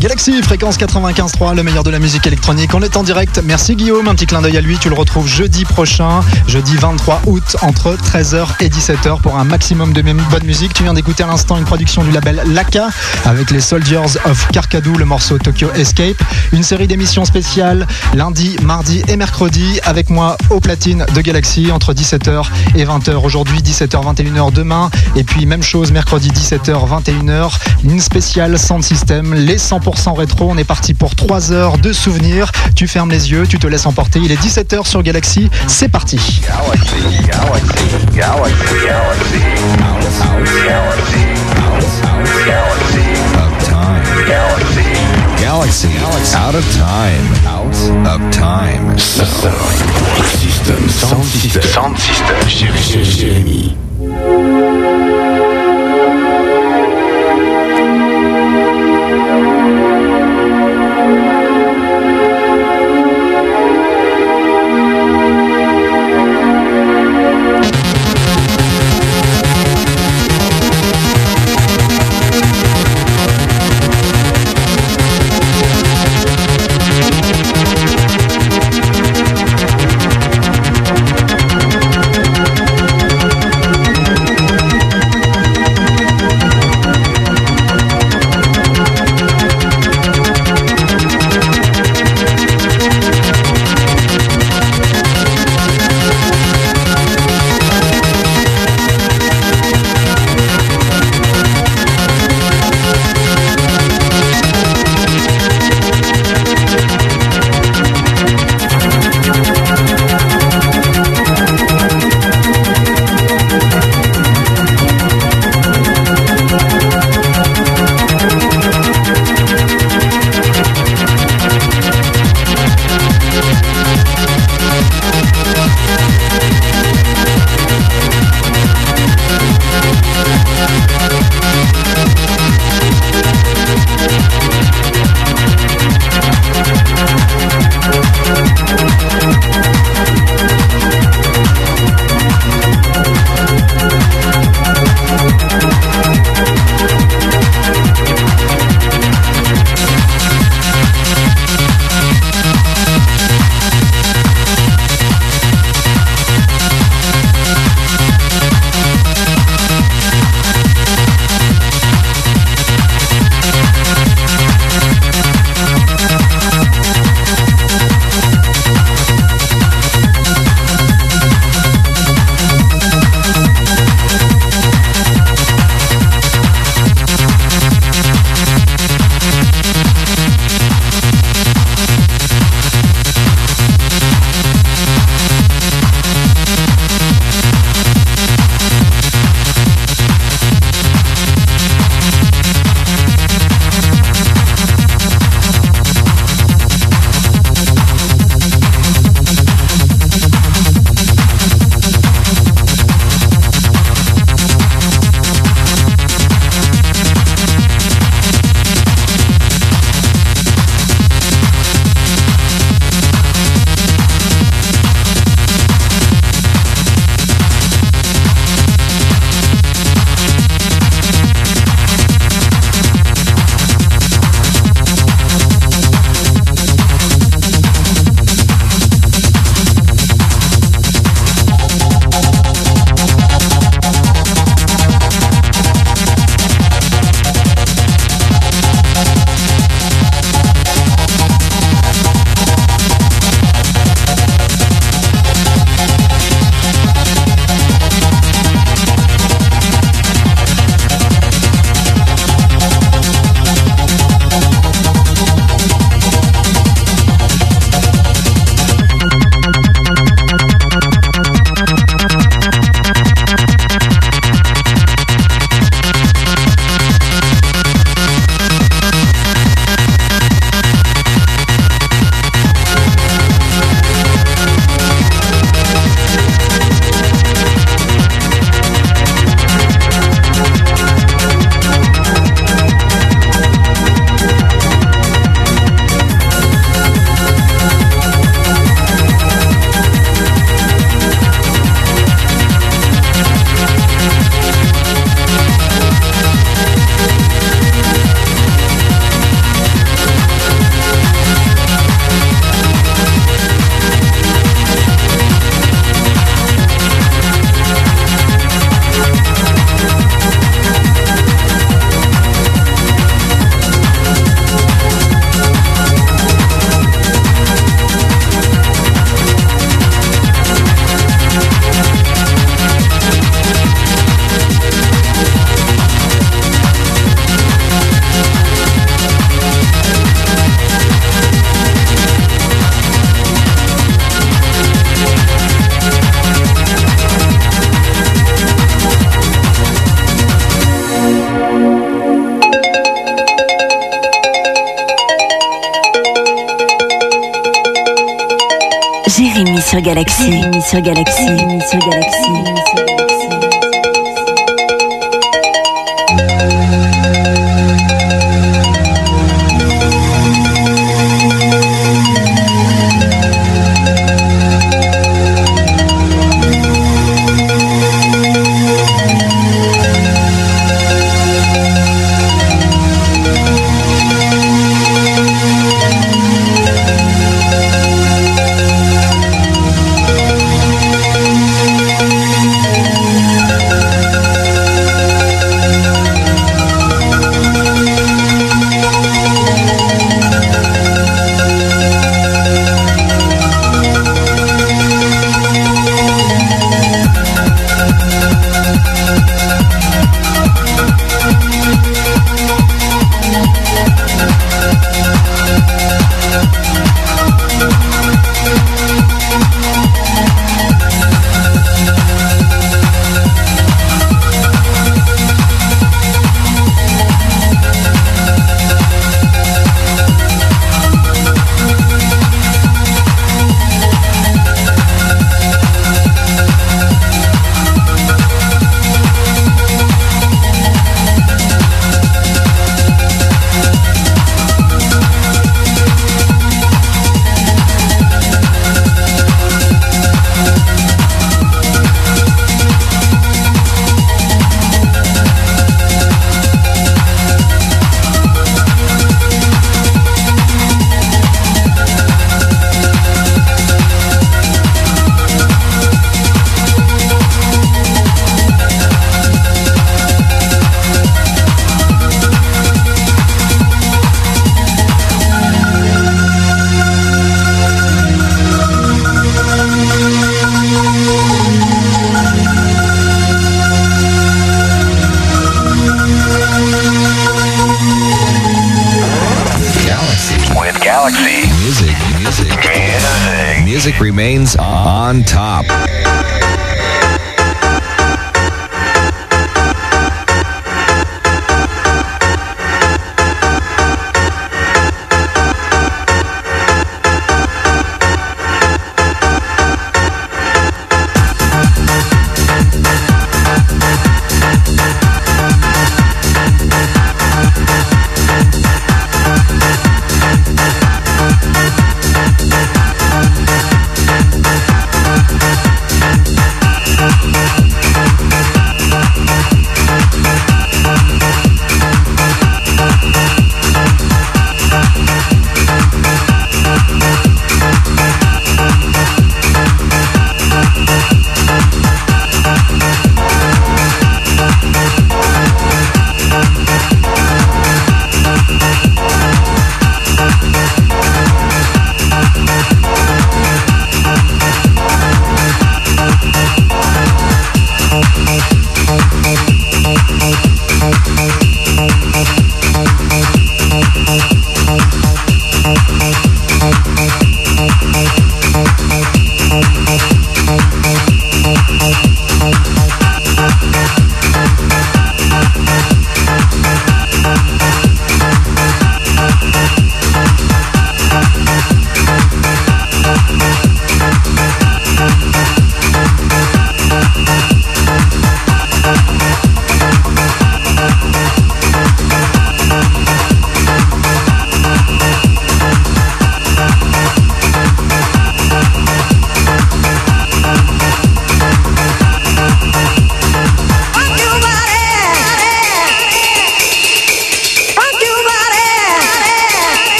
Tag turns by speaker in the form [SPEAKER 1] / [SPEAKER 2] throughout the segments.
[SPEAKER 1] Galaxy, fréquence 95.3, le meilleur de la musique électronique. On est en direct. Merci Guillaume. Un petit clin d'œil à lui. Tu le retrouves jeudi prochain, jeudi 23 août, entre 13h et 17h pour un maximum de bonne musique. Tu viens d'écouter à l'instant une production du label Laka avec les Soldiers of Karkadou, le morceau Tokyo Escape. Une série d'émissions spéciales lundi, mardi et mercredi avec moi au platine de Galaxy entre 17h et 20h. Aujourd'hui, 17h, 21h demain. Et puis même chose mercredi 17h, 21h. Une spéciale Sound System, les 100% rétro. On est parti pour 3 heures de souvenirs. Tu fermes les yeux, tu te laisses emporter. Il est 17h sur Galaxy. C'est parti. Galaxy, Galaxy, Galaxy, Galaxy,
[SPEAKER 2] out of time, out of time. Sound system, sound system, sound system. Jérémy.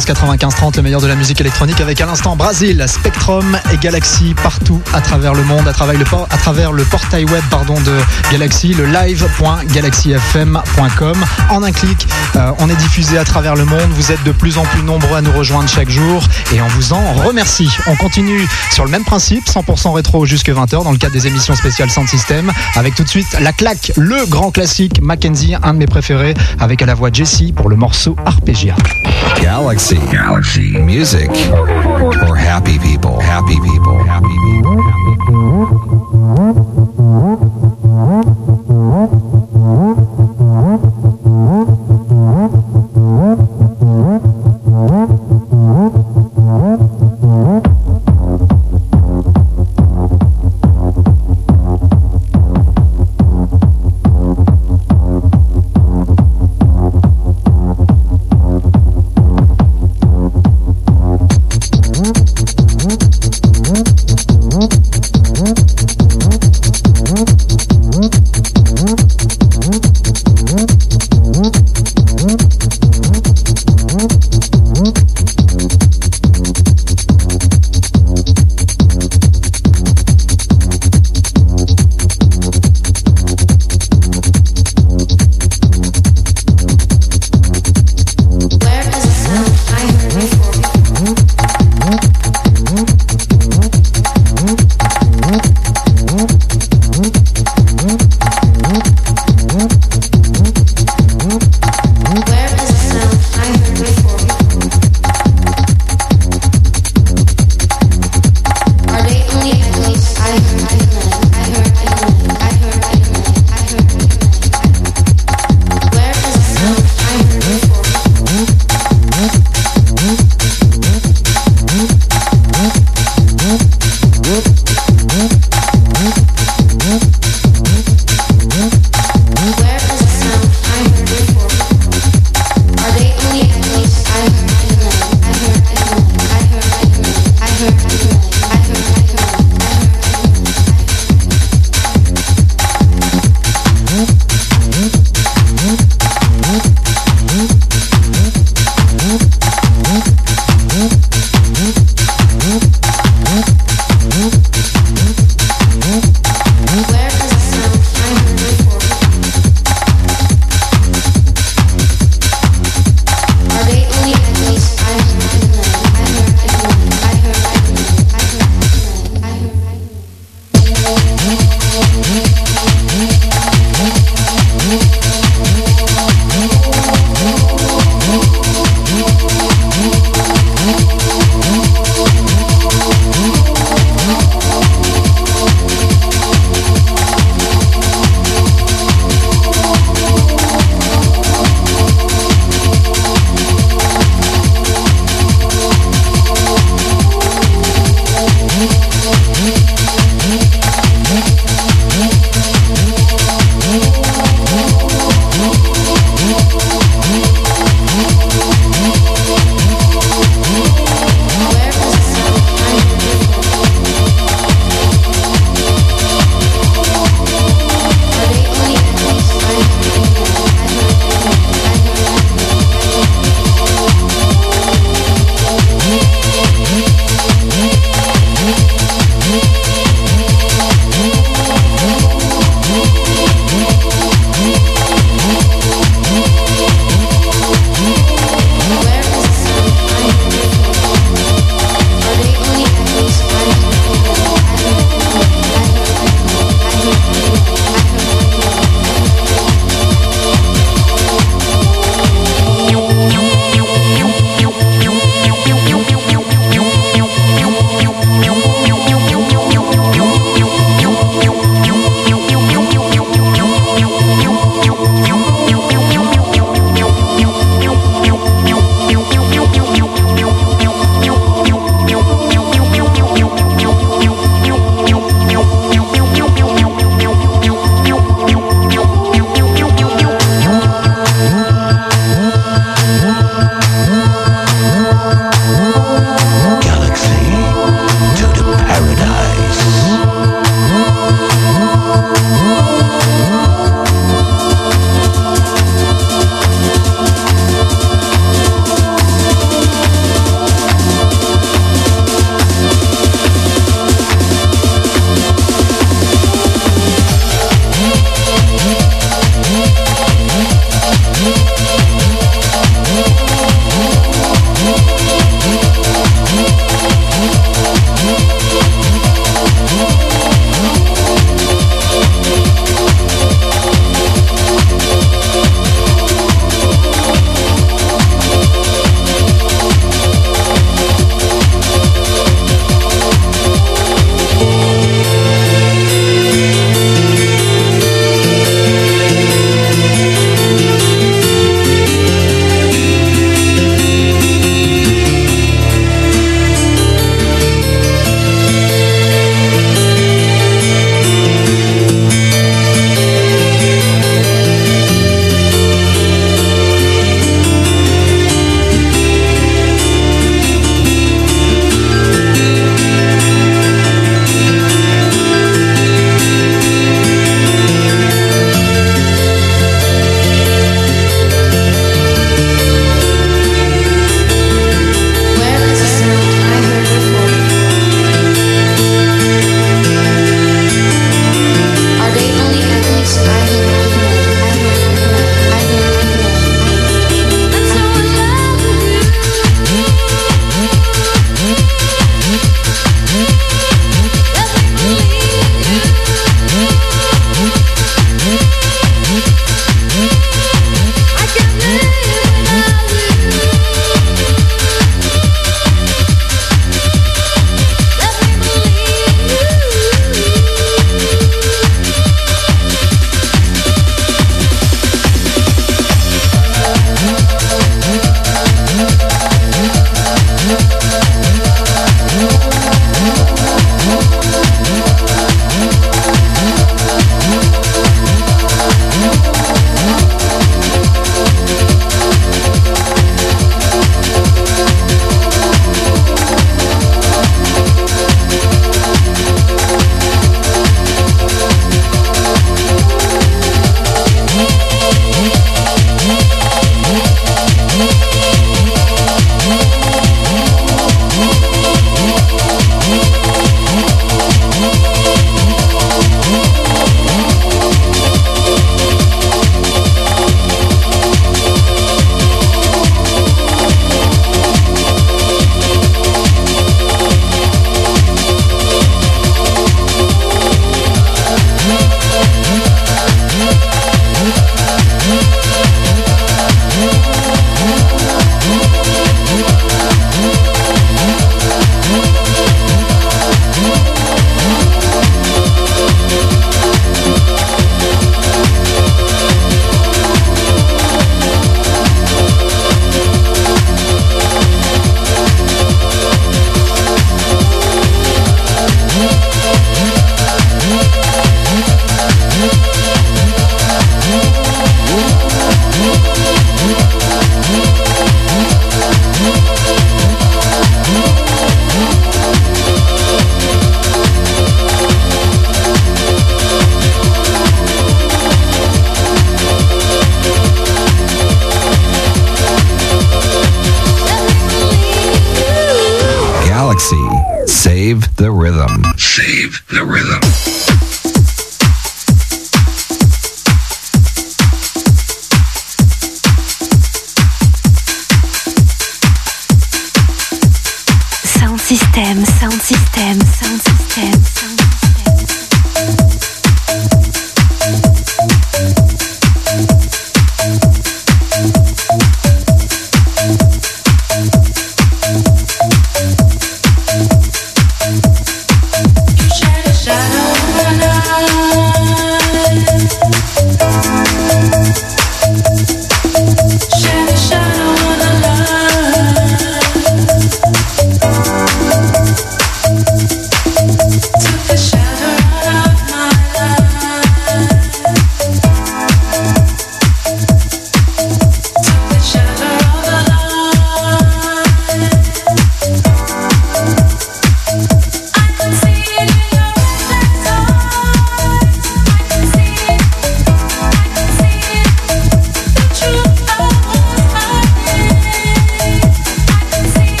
[SPEAKER 1] Fréquence 95-30, le meilleur de la musique électronique avec à l'instant Brasil, Spectrum et Galaxy partout à travers le monde, à travers le, à travers le portail web pardon, de Galaxy, le live.galaxyfm.com. En un clic, euh, on est diffusé à travers le monde, vous êtes de plus en plus nombreux à nous rejoindre chaque jour et on vous en remercie. On continue sur le même principe, 100% rétro jusque 20h dans le cadre des émissions spéciales Sound System avec tout de suite la claque, le grand classique Mackenzie, un de mes préférés avec à la voix Jessie pour le morceau Arpegia.
[SPEAKER 2] Galaxy. Galaxy. Music for happy people. Happy people. Happy people. Happy people.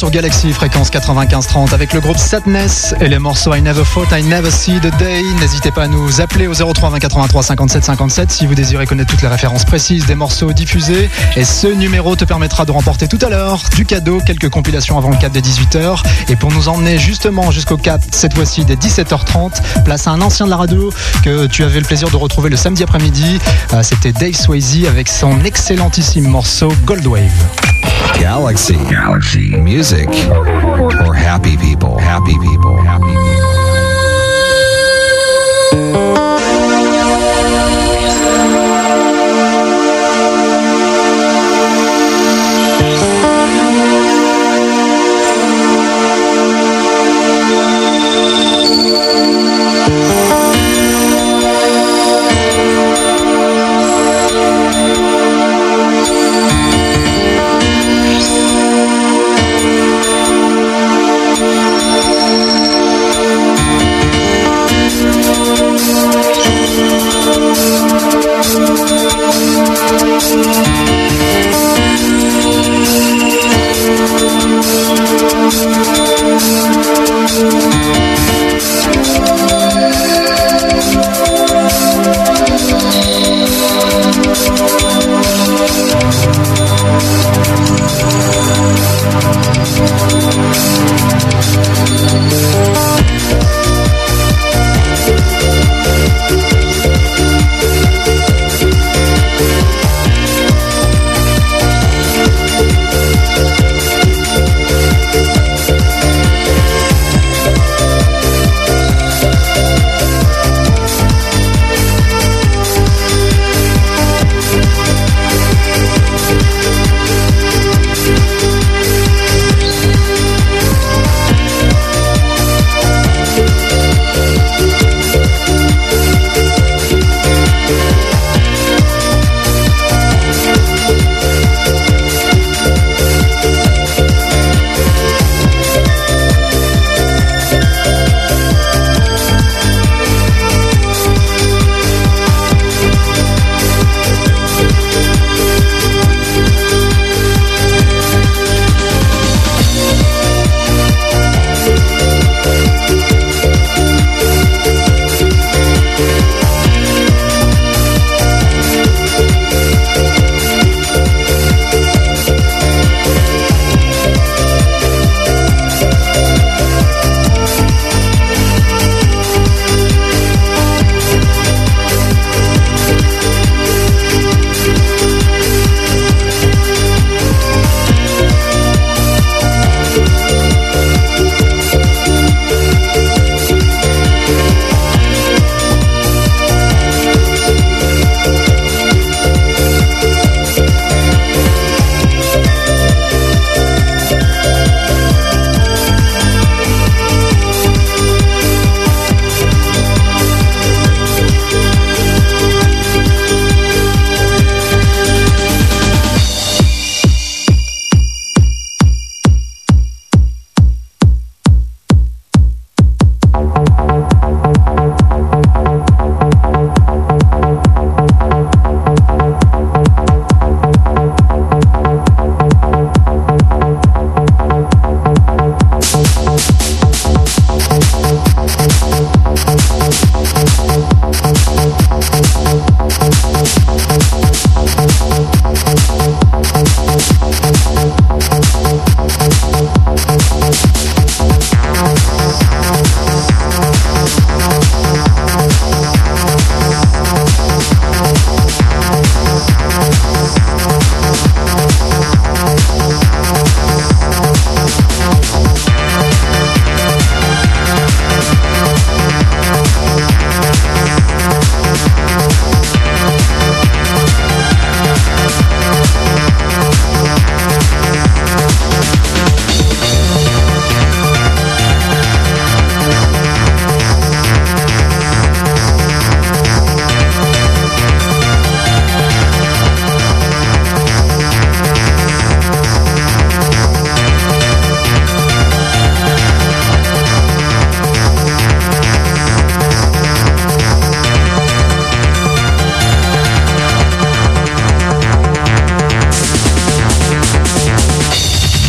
[SPEAKER 1] Sur Galaxy fréquence 9530 avec le groupe Sadness et les morceaux I Never Thought I Never See the Day. N'hésitez pas à nous appeler au 03 20 83 57 57 si vous désirez connaître toutes les références précises des morceaux diffusés. Et ce numéro te permettra de remporter tout à l'heure du cadeau, quelques compilations avant le cap des 18h. Et pour nous emmener justement jusqu'au cap, cette fois-ci des 17h30, place à un ancien de la radio que tu avais le plaisir de retrouver le samedi après-midi. Euh, c'était Dave Swayze avec son excellentissime morceau Gold Wave.
[SPEAKER 2] Galaxy. Galaxy. Music for happy people. Happy people. Happy people.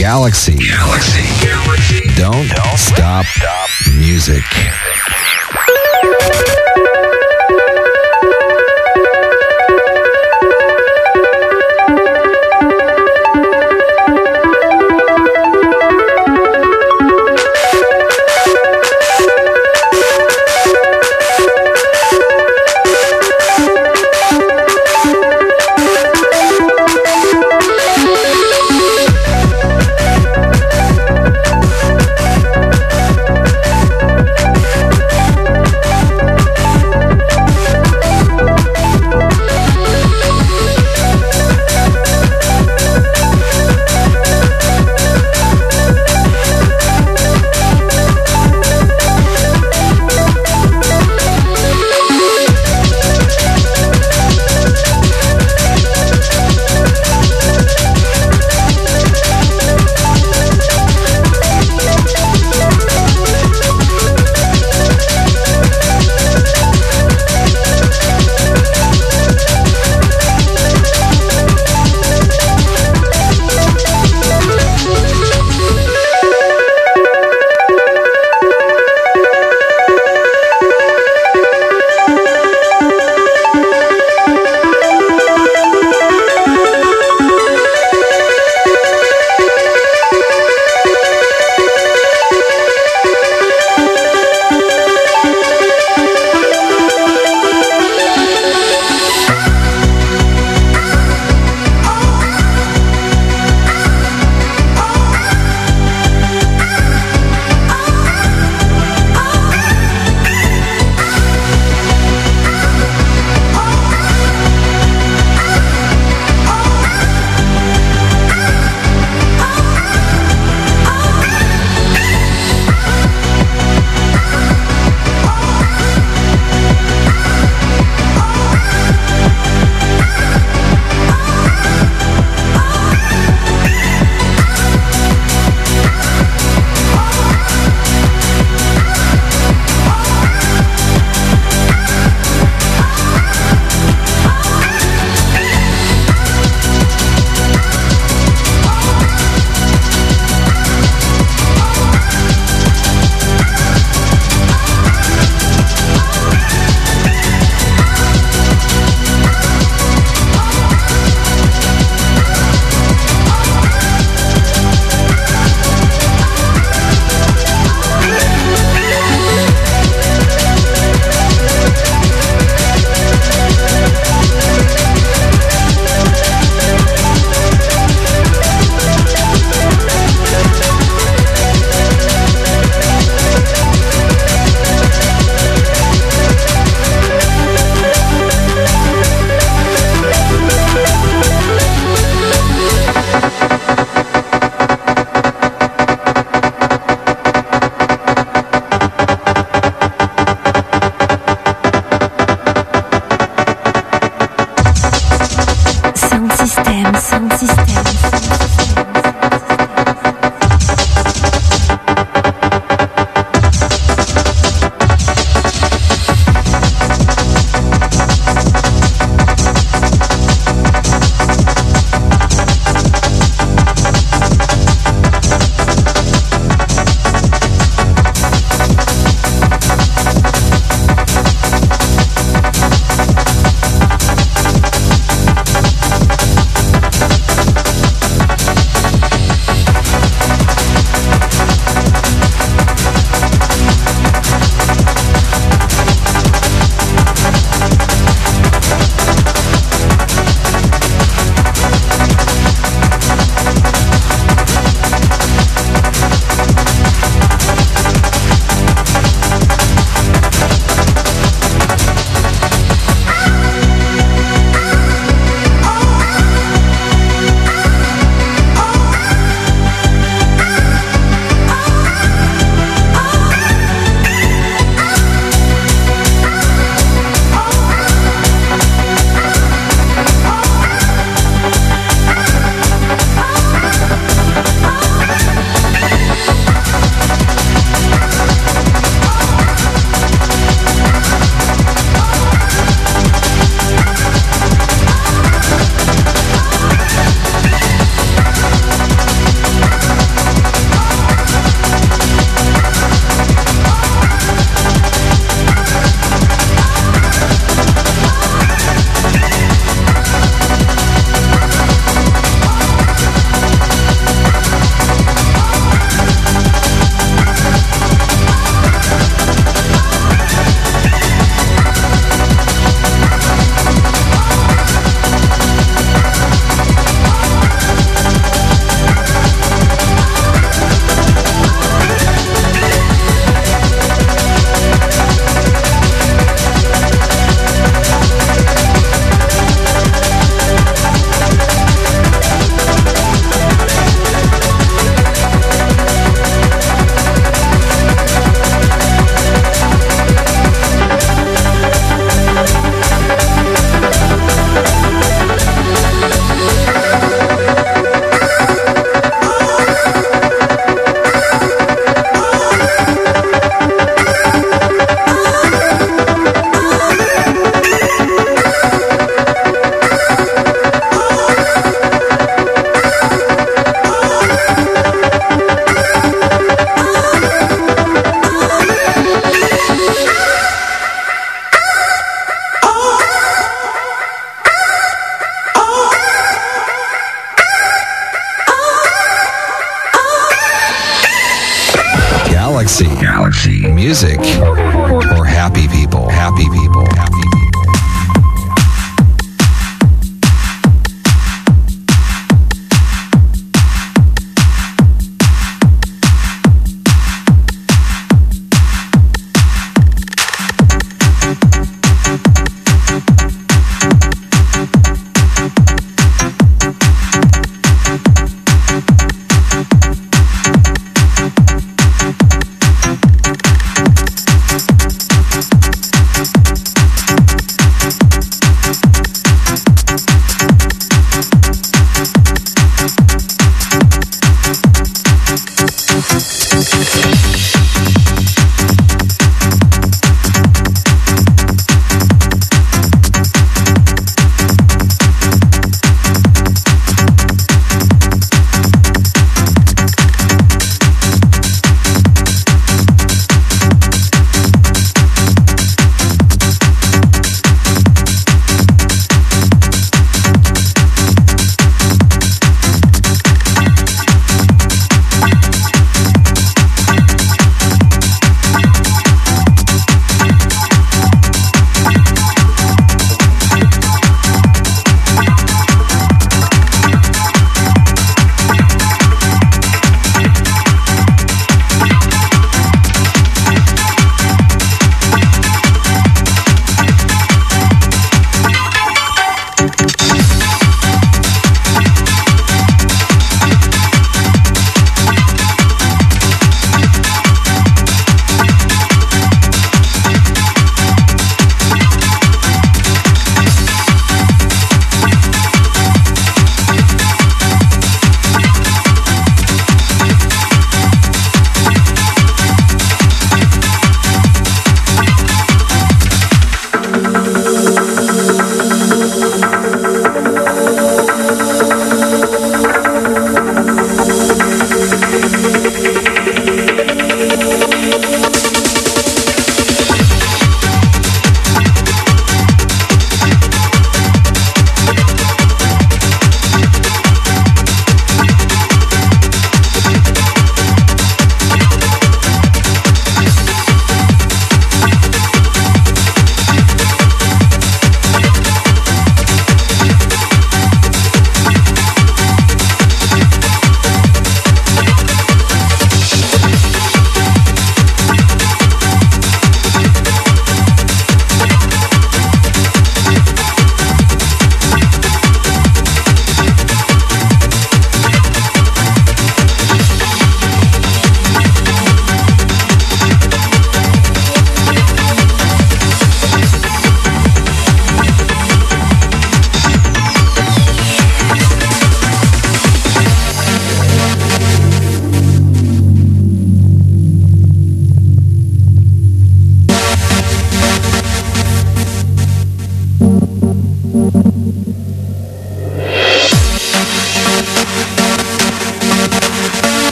[SPEAKER 2] Galaxy. Galaxy. Don't, Don't stop, stop music.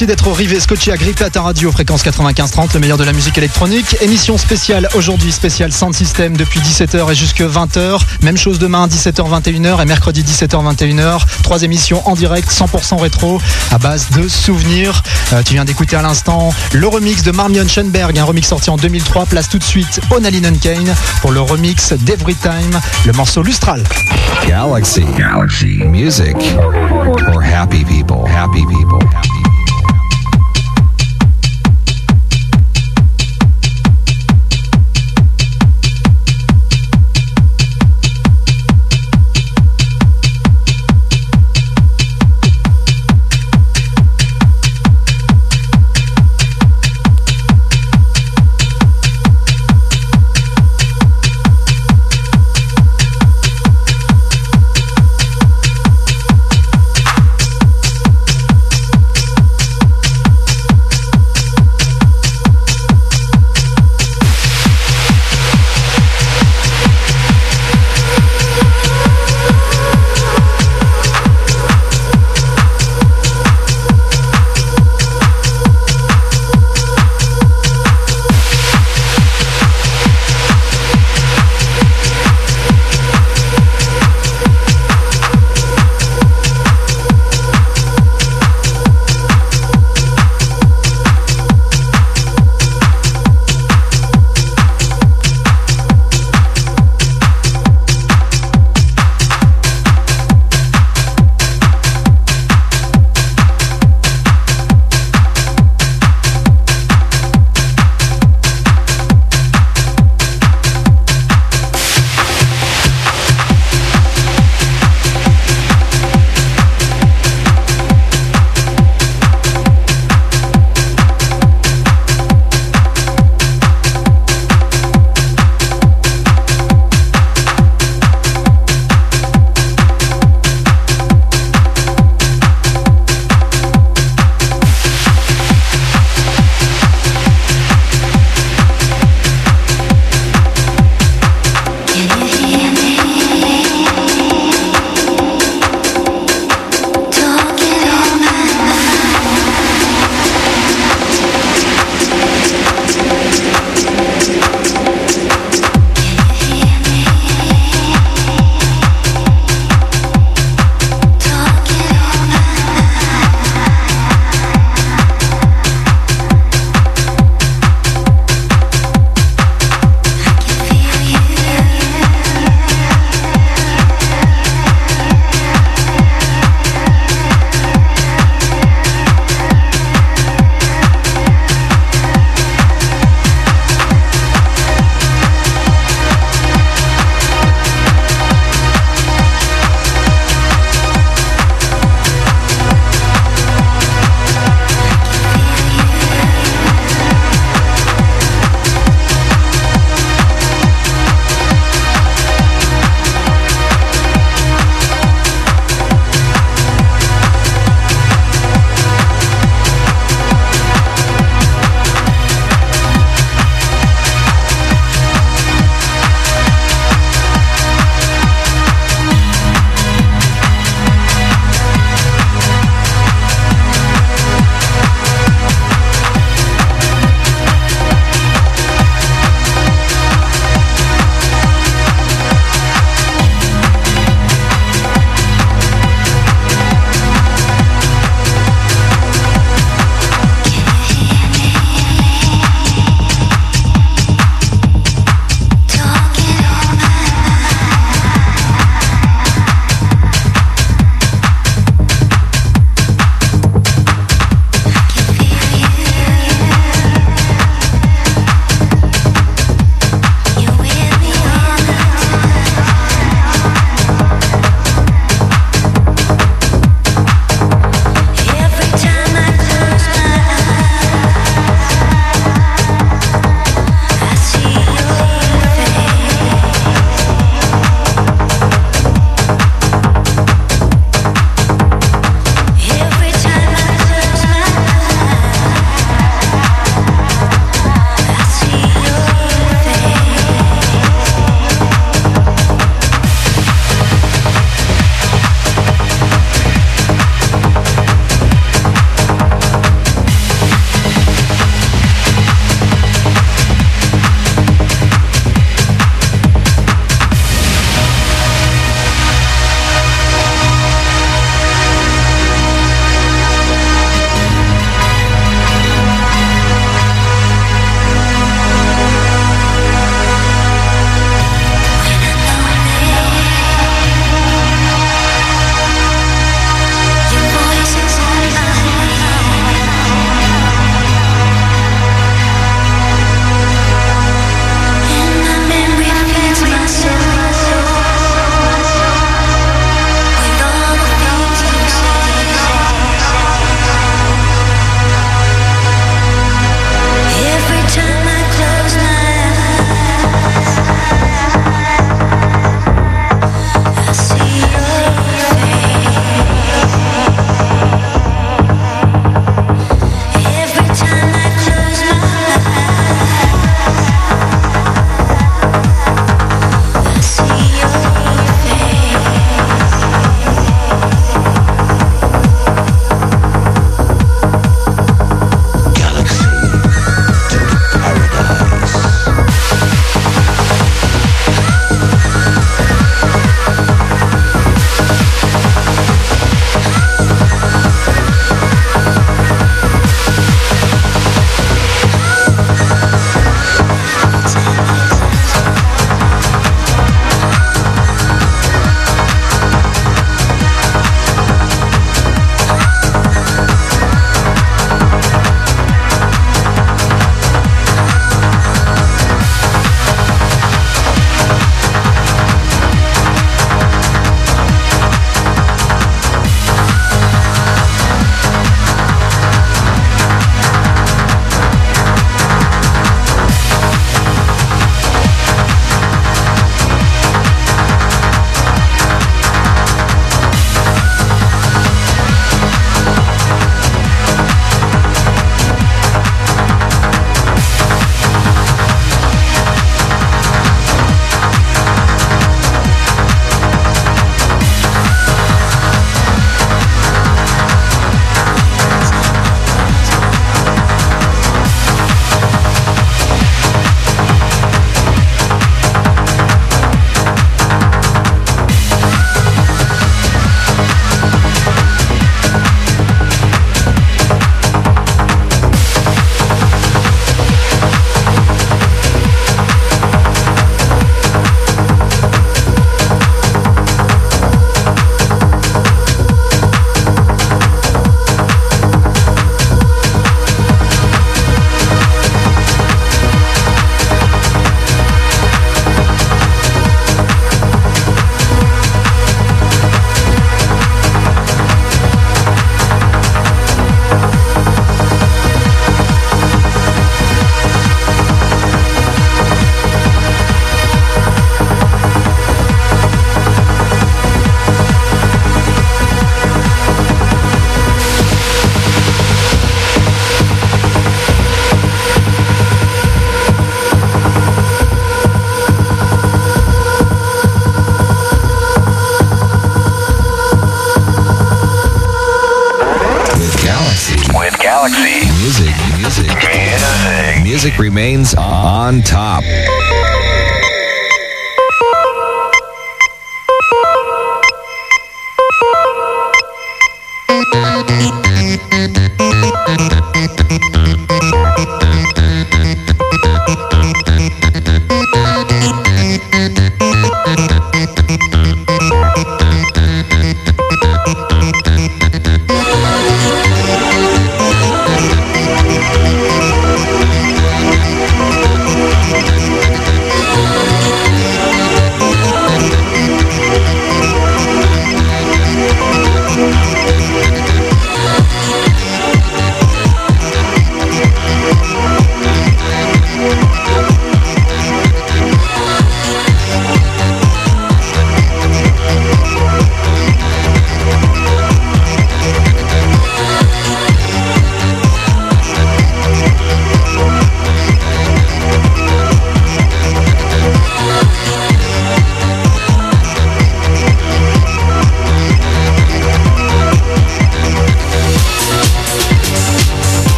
[SPEAKER 1] Merci, d'être arrivé scotché agrippé à ta radio? Fréquence 95.30, le meilleur de la musique électronique. Émission spéciale aujourd'hui, spéciale Sound System depuis 17h et jusque 20h. Même chose demain, 17h 21h et mercredi 17h 21h. Trois émissions en direct, 100% rétro, à base de souvenirs. Euh, tu viens d'écouter à l'instant le remix de Marmion Schoenberg, un remix sorti en 2003. Place tout de suite Onaline Kane pour le remix d'Every Time, le morceau Lustral.
[SPEAKER 2] Galaxy. Music. Happy people. Happy people.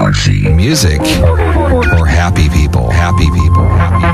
[SPEAKER 2] galaxy. Music for happy people.
[SPEAKER 1] Happy people. Happy people.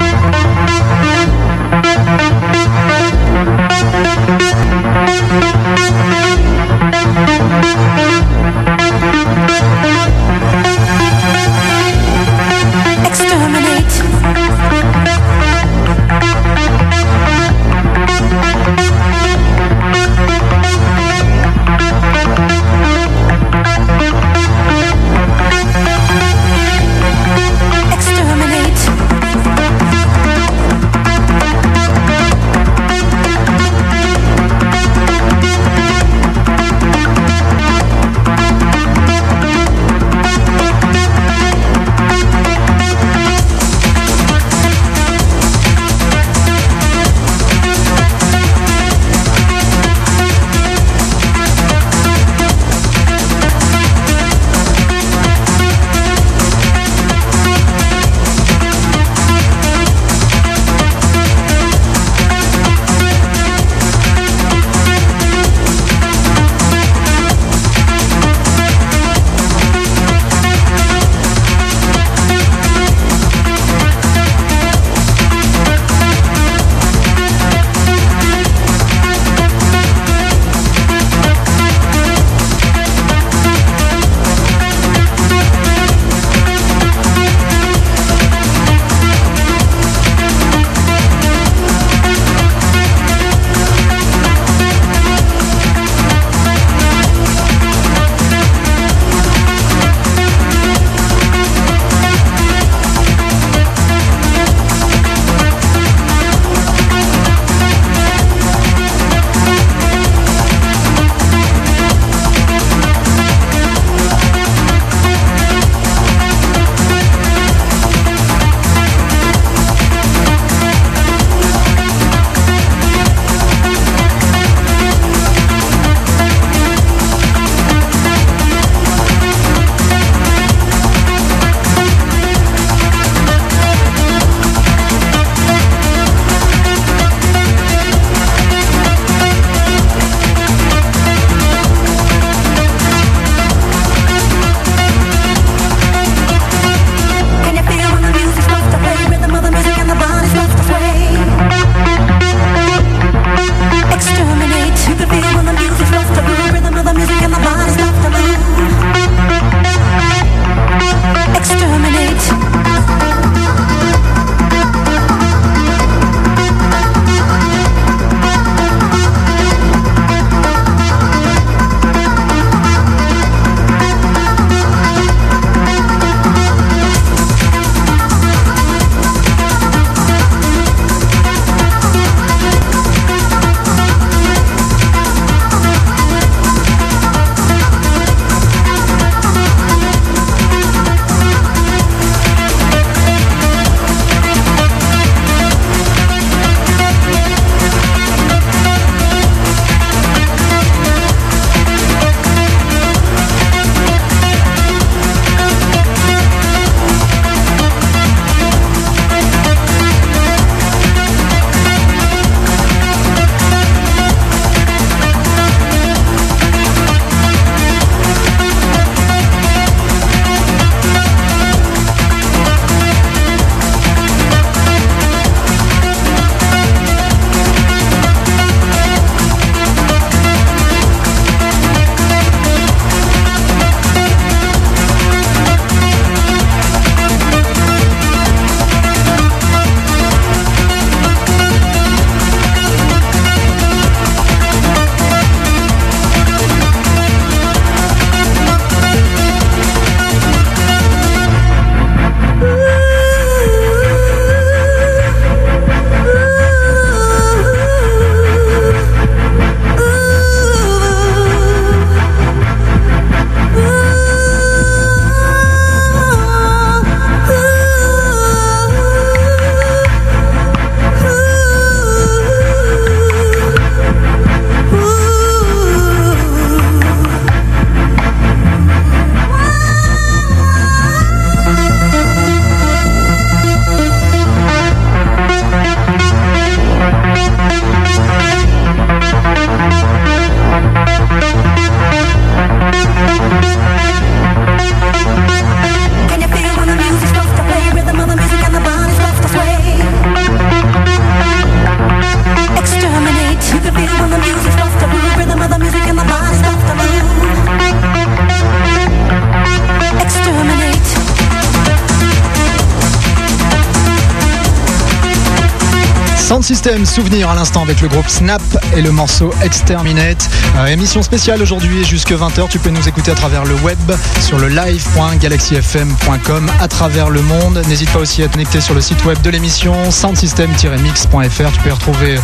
[SPEAKER 1] À l'instant avec le groupe Snap et le morceau Exterminate. Euh, émission spéciale aujourd'hui jusque 20h. Tu peux nous écouter à travers le web sur le live.galaxyfm.com à travers le monde. N'hésite pas aussi à te connecter sur le site web de l'émission soundsystem-mix.fr. Tu peux y retrouver euh,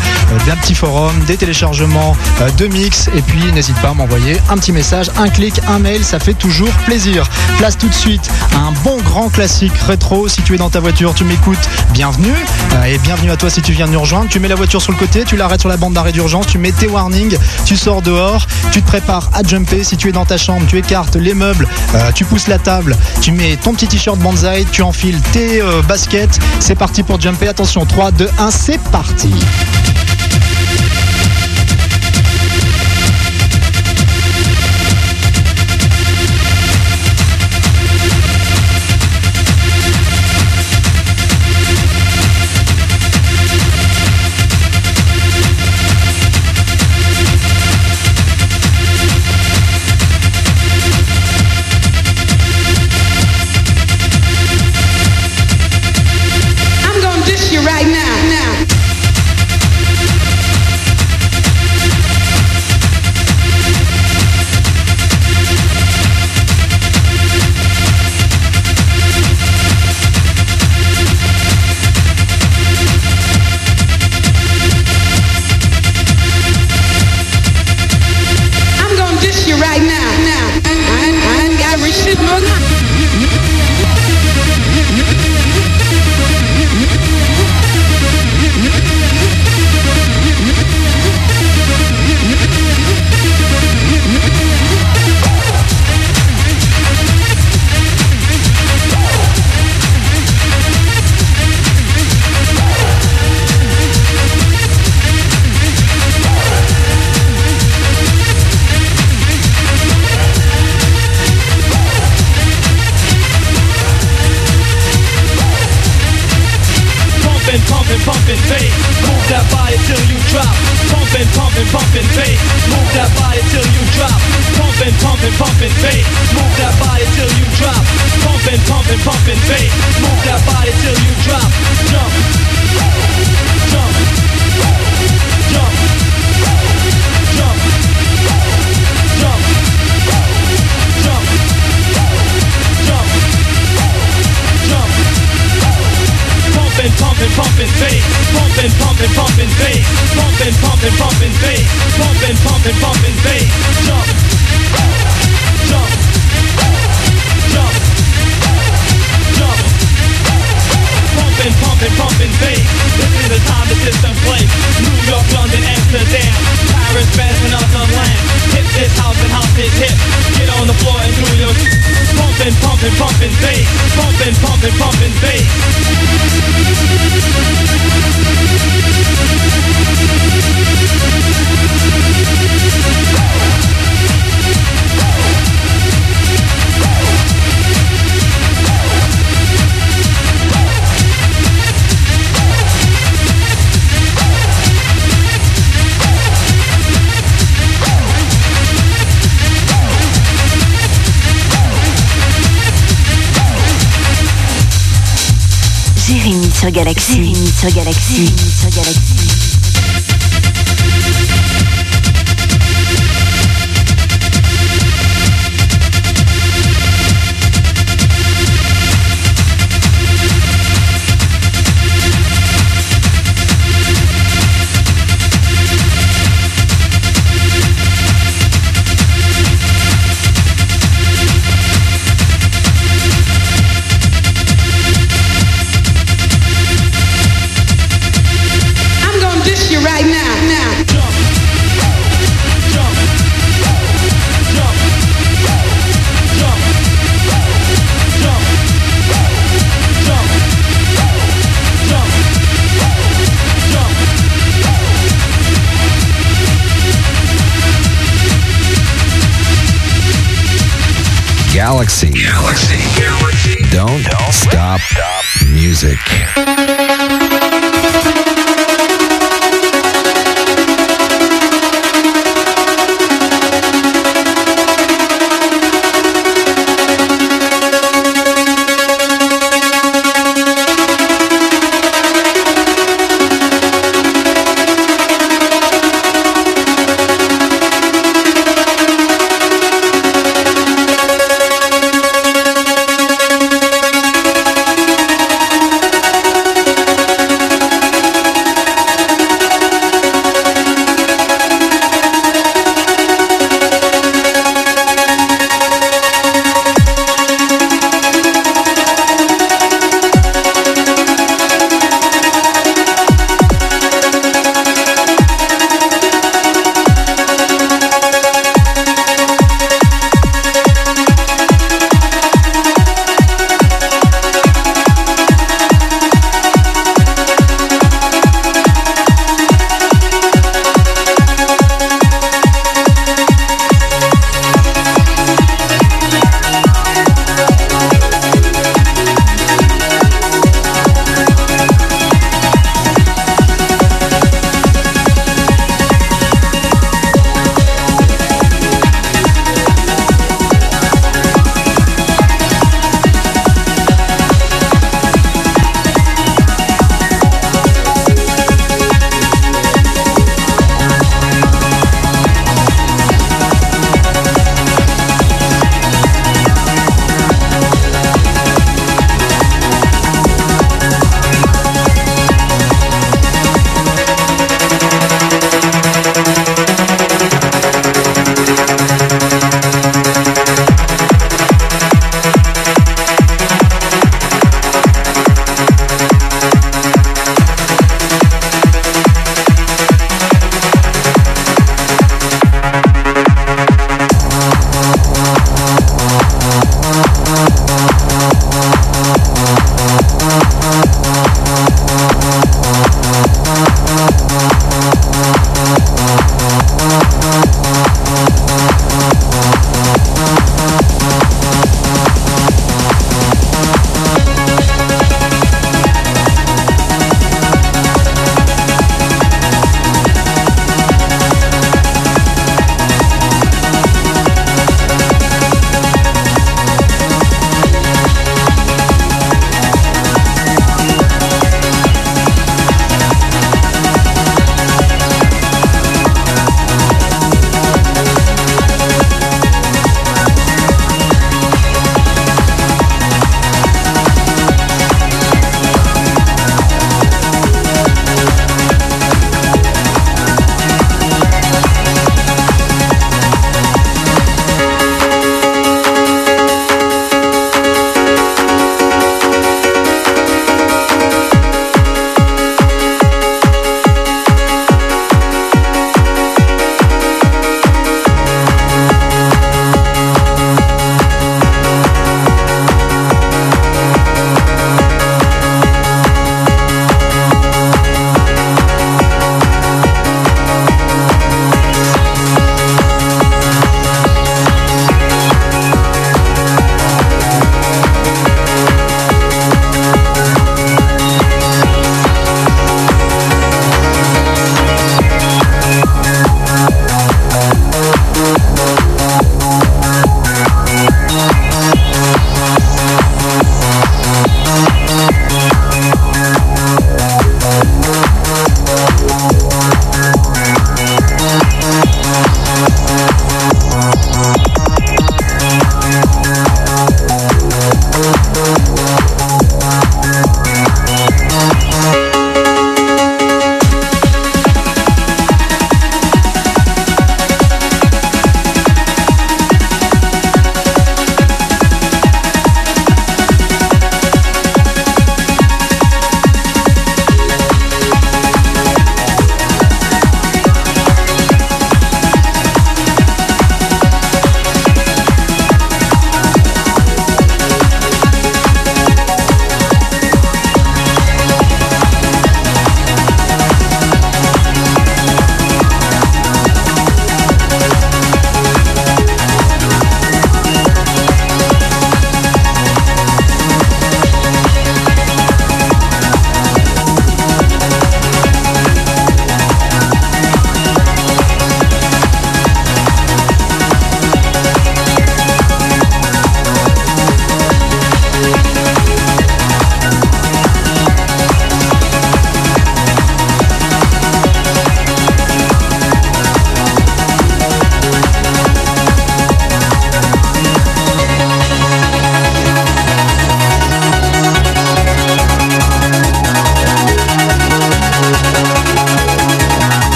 [SPEAKER 1] des petits forums, des téléchargements euh, de mix et puis n'hésite pas à m'envoyer un petit message, un clic, un mail, ça fait toujours plaisir. Place tout de suite à un bon grand classique rétro. Si tu es dans ta voiture, tu m'écoutes, bienvenue et bienvenue à toi si tu viens de nous rejoindre. Tu mets la voiture sur côté, tu l'arrêtes sur la bande d'arrêt d'urgence, tu mets tes warnings, tu sors dehors, tu te prépares à jumper. Si tu es dans ta chambre, tu écartes les meubles, euh, tu pousses la table, tu mets ton petit t-shirt bonsaï, tu enfiles tes euh, baskets. C'est parti pour jumper. Attention, 3, 2, 1, c'est parti.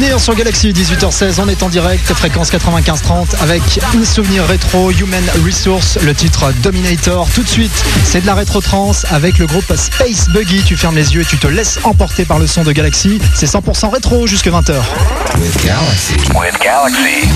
[SPEAKER 3] Bienvenue hein, sur Galaxy
[SPEAKER 1] 18h16, on est en direct, fréquence 95-30 avec In Souvenir Rétro, Human Resource, le titre Dominator. Tout de suite, c'est de la rétro trance avec le groupe Space Buggy. Tu fermes les yeux et tu te laisses emporter par le son de Galaxy. C'est 100% rétro jusque 20h.
[SPEAKER 4] With Galaxy.
[SPEAKER 2] With Galaxy.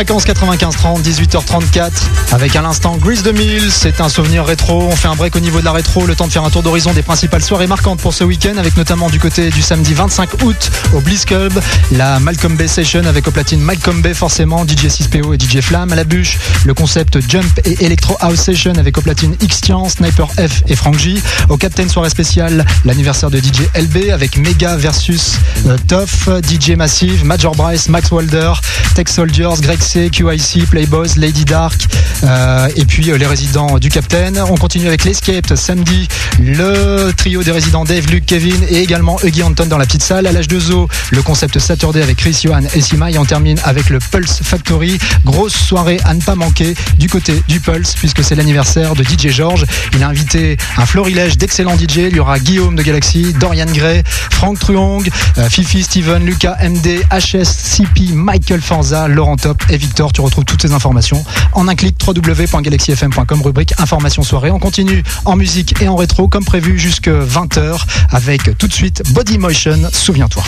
[SPEAKER 2] Galaxy,
[SPEAKER 1] fréquence 9530, 18h34, avec à l'instant Grease 2000. C'est un souvenir rétro. On fait un break au niveau de la rétro, le temps de faire un tour d'horizon des principales soirées marquantes pour ce week-end, avec notamment du côté du samedi 25 août au Bliss Club, la Malcolm Bay Session avec au platine Malcolm Bay forcément, DJ 6PO et DJ Flamme à la bûche, le concept Jump et Electro House Session avec au platine Xtian, Sniper F et Frank J. Au Captain soirée spéciale, l'anniversaire de DJ LB avec Mega versus euh, Toff, DJ Massive, Major Bryce, Max Walder, Tech Soldiers, Greg C, QIC, Playboys, Lady Dark euh, et puis euh, les résidents du Captain. On continue avec l'Escape samedi, le trio des résidents Dave, Luke, Kevin et également Huggy Anton dans la petite salle. À l'âge de Zo, le concept Saturday avec Chris, Johan et Sima et on termine avec le Pulse Factory. Grosse soirée à ne pas manquer du côté du Pulse puisque c'est l'anniversaire de DJ George. Il a invité un florilège d'excellents DJ. Il y aura Guillaume de Galaxy, Dorian Gray, Frank Truong, euh, Fifi, Steven, Lucas, MD, HS, CP, Michael Forza, Laurent Top et Victor. Tu retrouves toutes ces informations en un clic www.galaxyfm.com rubrique information soirée. On continue en musique et en rétro comme prévu jusque 20h avec tout de suite Body Motion, souviens-toi.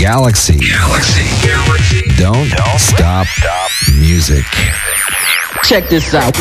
[SPEAKER 2] Galaxy. Don't, stop, music.
[SPEAKER 5] Check this out.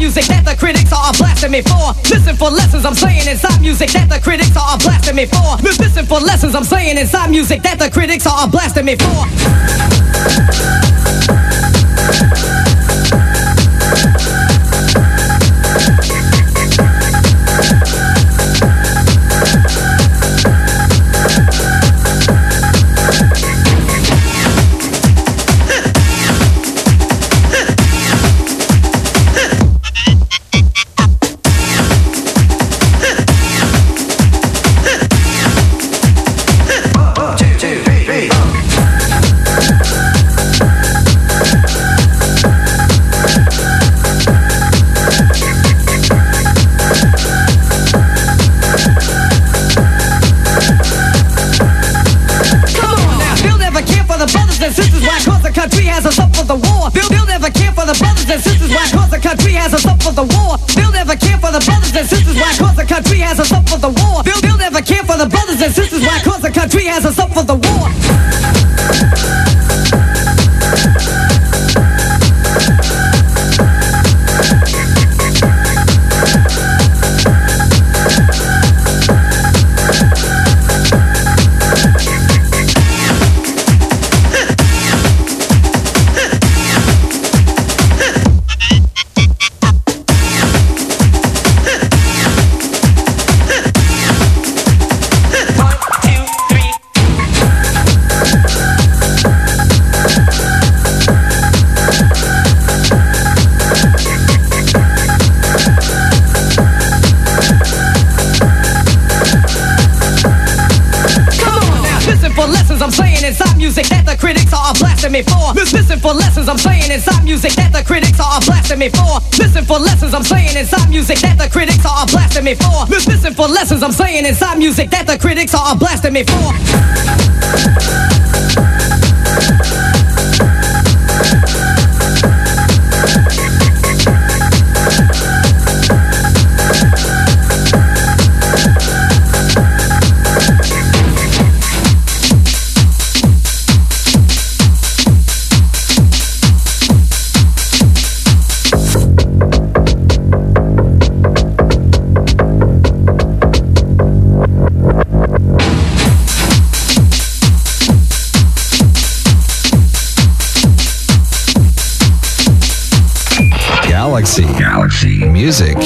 [SPEAKER 5] Music that the critics are blasting me for. Listen for lessons I'm saying inside music that the critics are blasting me for. Listen for lessons I'm saying inside music that the critics are blasting me for. For the brothers and sisters. Why? Cause the country has us up for the war. Bill never care for the brothers and sisters. Why? Cause the country has us up for the war. Bill, Bill never care for the brothers and sisters. Why? Cause the country has us up for the war. For lessons I'm saying inside music that the critics are blasting me for. Listen for lessons I'm saying inside music that the critics are blasting me for. Listen for lessons I'm saying inside music that the critics are blasting me for. Music